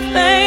the thing